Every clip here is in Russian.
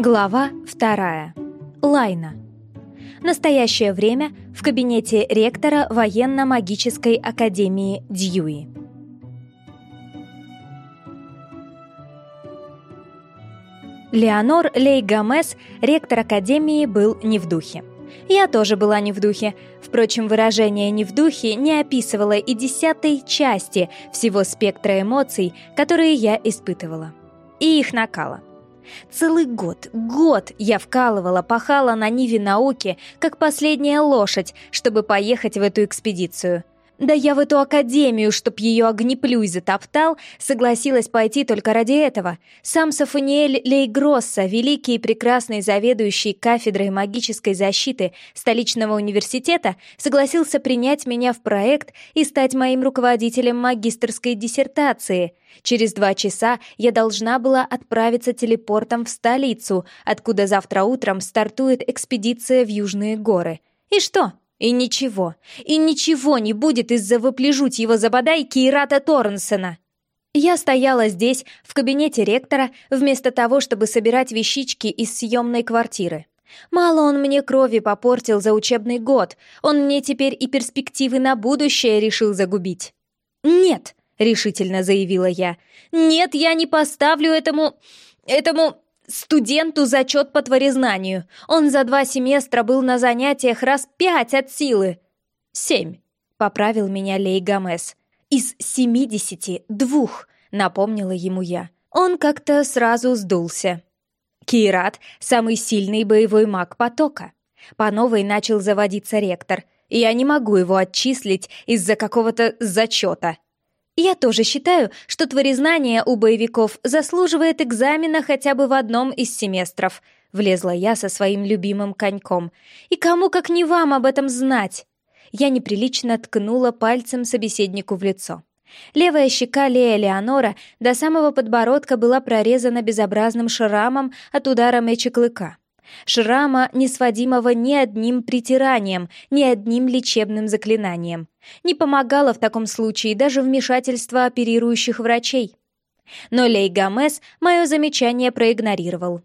Глава вторая. Лайна. Настоящее время в кабинете ректора военно-магической академии Дьюи. Леонор Лей Гомес, ректор академии, был не в духе. Я тоже была не в духе. Впрочем, выражение «не в духе» не описывало и десятой части всего спектра эмоций, которые я испытывала. И их накала. Целый год, год я вкалывала, пахала на Ниве науки, как последняя лошадь, чтобы поехать в эту экспедицию — да я в эту академию, чтоб ее огнеплюй затоптал, согласилась пойти только ради этого. Сам Сафаниэль Лейгросса, великий и прекрасный заведующий кафедрой магической защиты столичного университета, согласился принять меня в проект и стать моим руководителем магистрской диссертации. Через два часа я должна была отправиться телепортом в столицу, откуда завтра утром стартует экспедиция в Южные горы. И что? И ничего, и ничего не будет из-за выпляжуть его забодайки и Рата Торренсона. Я стояла здесь, в кабинете ректора, вместо того, чтобы собирать вещички из съемной квартиры. Мало он мне крови попортил за учебный год, он мне теперь и перспективы на будущее решил загубить. «Нет», — решительно заявила я, — «нет, я не поставлю этому... этому...» Студенту зачет по творезнанию. Он за два семестра был на занятиях раз пять от силы. Семь, поправил меня Лей Гомес. Из семидесяти двух, напомнила ему я. Он как-то сразу сдулся. Кират — самый сильный боевой маг потока. По новой начал заводиться ректор, я не могу его отчислить из-за какого-то зачета. Я тоже считаю, что творезнание у боевиков заслуживает экзамена хотя бы в одном из семестров. Влезла я со своим любимым коньком. И кому, как не вам, об этом знать? Я неприлично ткнула пальцем собеседнику в лицо. Левая щека Лея Леонора до самого подбородка была прорезана безобразным шрамом от удара меча клыка. Шрама, не сводимого ни одним притиранием, ни одним лечебным заклинанием. Не помогало в таком случае даже вмешательство оперирующих врачей. Но Лей Гомес мое замечание проигнорировал.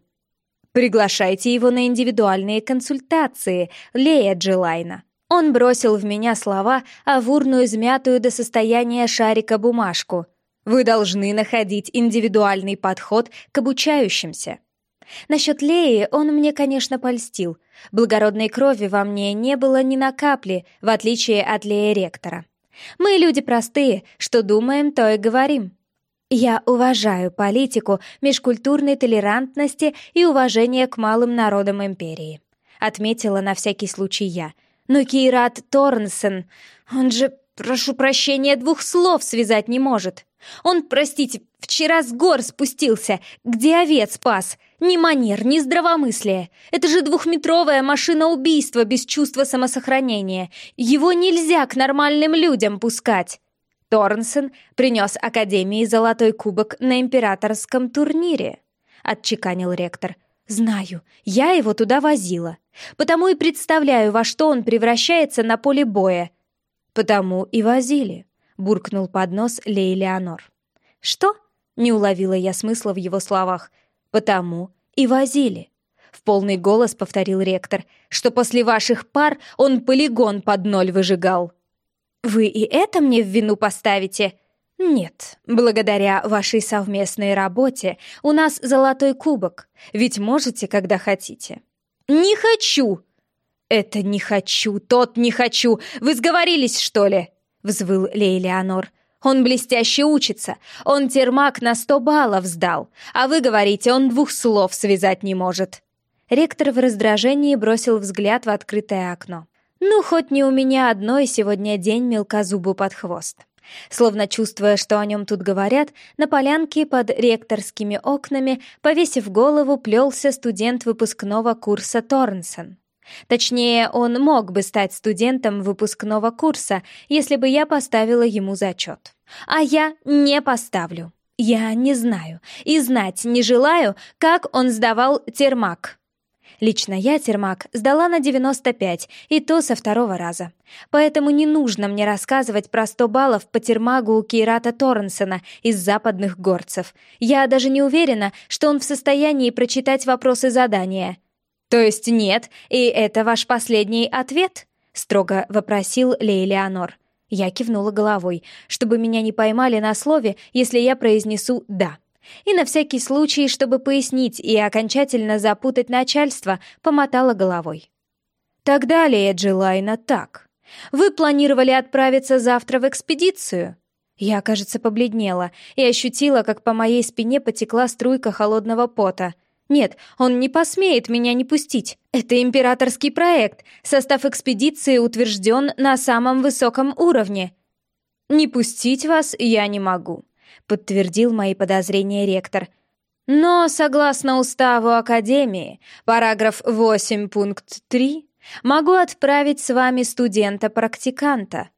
«Приглашайте его на индивидуальные консультации, Лея Джилайна». Он бросил в меня слова, а в урну измятую до состояния шарика бумажку. «Вы должны находить индивидуальный подход к обучающимся». Насчет Леи он мне, конечно, польстил. Благородной крови во мне не было ни на капли, в отличие от Леи ректора. Мы люди простые, что думаем, то и говорим. Я уважаю политику межкультурной толерантности и уважения к малым народам империи. Отметила на всякий случай я. Но Кейрат Торнсен, он же, прошу прощения, двух слов связать не может. Он, простите, вчера с гор спустился, где овец пас. Ни манер, ни здравомыслия. Это же двухметровая машина убийства без чувства самосохранения. Его нельзя к нормальным людям пускать. Торнсон принес Академии золотой кубок на императорском турнире, отчеканил ректор. Знаю, я его туда возила. Потому и представляю, во что он превращается на поле боя. Потому и возили буркнул под нос Лей Леонор. «Что?» — не уловила я смысла в его словах. «Потому и возили». В полный голос повторил ректор, что после ваших пар он полигон под ноль выжигал. «Вы и это мне в вину поставите?» «Нет, благодаря вашей совместной работе у нас золотой кубок, ведь можете, когда хотите». «Не хочу!» «Это не хочу, тот не хочу! Вы сговорились, что ли?» — взвыл Лей Леонор. «Он блестяще учится. Он термак на сто баллов сдал. А вы говорите, он двух слов связать не может». Ректор в раздражении бросил взгляд в открытое окно. «Ну, хоть не у меня одной сегодня день мелкозубу под хвост». Словно чувствуя, что о нем тут говорят, на полянке под ректорскими окнами, повесив голову, плелся студент выпускного курса Торнсон. Точнее, он мог бы стать студентом выпускного курса, если бы я поставила ему зачет. А я не поставлю. Я не знаю и знать не желаю, как он сдавал термак. Лично я термак сдала на 95, и то со второго раза. Поэтому не нужно мне рассказывать про 100 баллов по термагу у Кейрата Торренсона из западных горцев. Я даже не уверена, что он в состоянии прочитать вопросы задания. «То есть нет, и это ваш последний ответ?» — строго вопросил Лей Леонор. Я кивнула головой, чтобы меня не поймали на слове, если я произнесу «да». И на всякий случай, чтобы пояснить и окончательно запутать начальство, помотала головой. Так далее, Джилайна, так. Вы планировали отправиться завтра в экспедицию? Я, кажется, побледнела и ощутила, как по моей спине потекла струйка холодного пота. Нет, он не посмеет меня не пустить. Это императорский проект. Состав экспедиции утвержден на самом высоком уровне. Не пустить вас я не могу подтвердил мои подозрения ректор. Но, согласно уставу Академии, параграф 8 пункт 3, могу отправить с вами студента-практиканта.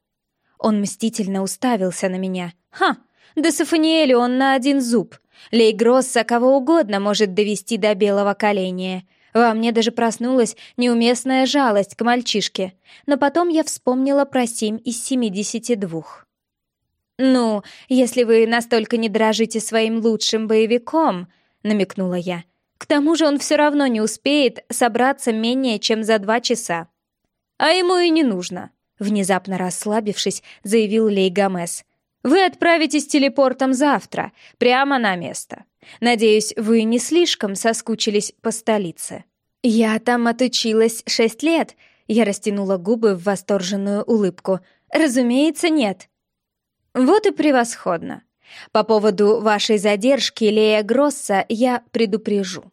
Он мстительно уставился на меня. Ха, да Сафаниэлю он на один зуб. Лейгросса кого угодно может довести до белого коленя. Во мне даже проснулась неуместная жалость к мальчишке, но потом я вспомнила про семь из семидесяти двух. «Ну, если вы настолько не дорожите своим лучшим боевиком», — намекнула я. «К тому же он все равно не успеет собраться менее чем за два часа». «А ему и не нужно», — внезапно расслабившись, заявил Лей Гомес. «Вы отправитесь телепортом завтра, прямо на место. Надеюсь, вы не слишком соскучились по столице». «Я там отучилась шесть лет», — я растянула губы в восторженную улыбку. «Разумеется, нет». Вот и превосходно. По поводу вашей задержки, Лея Гросса, я предупрежу.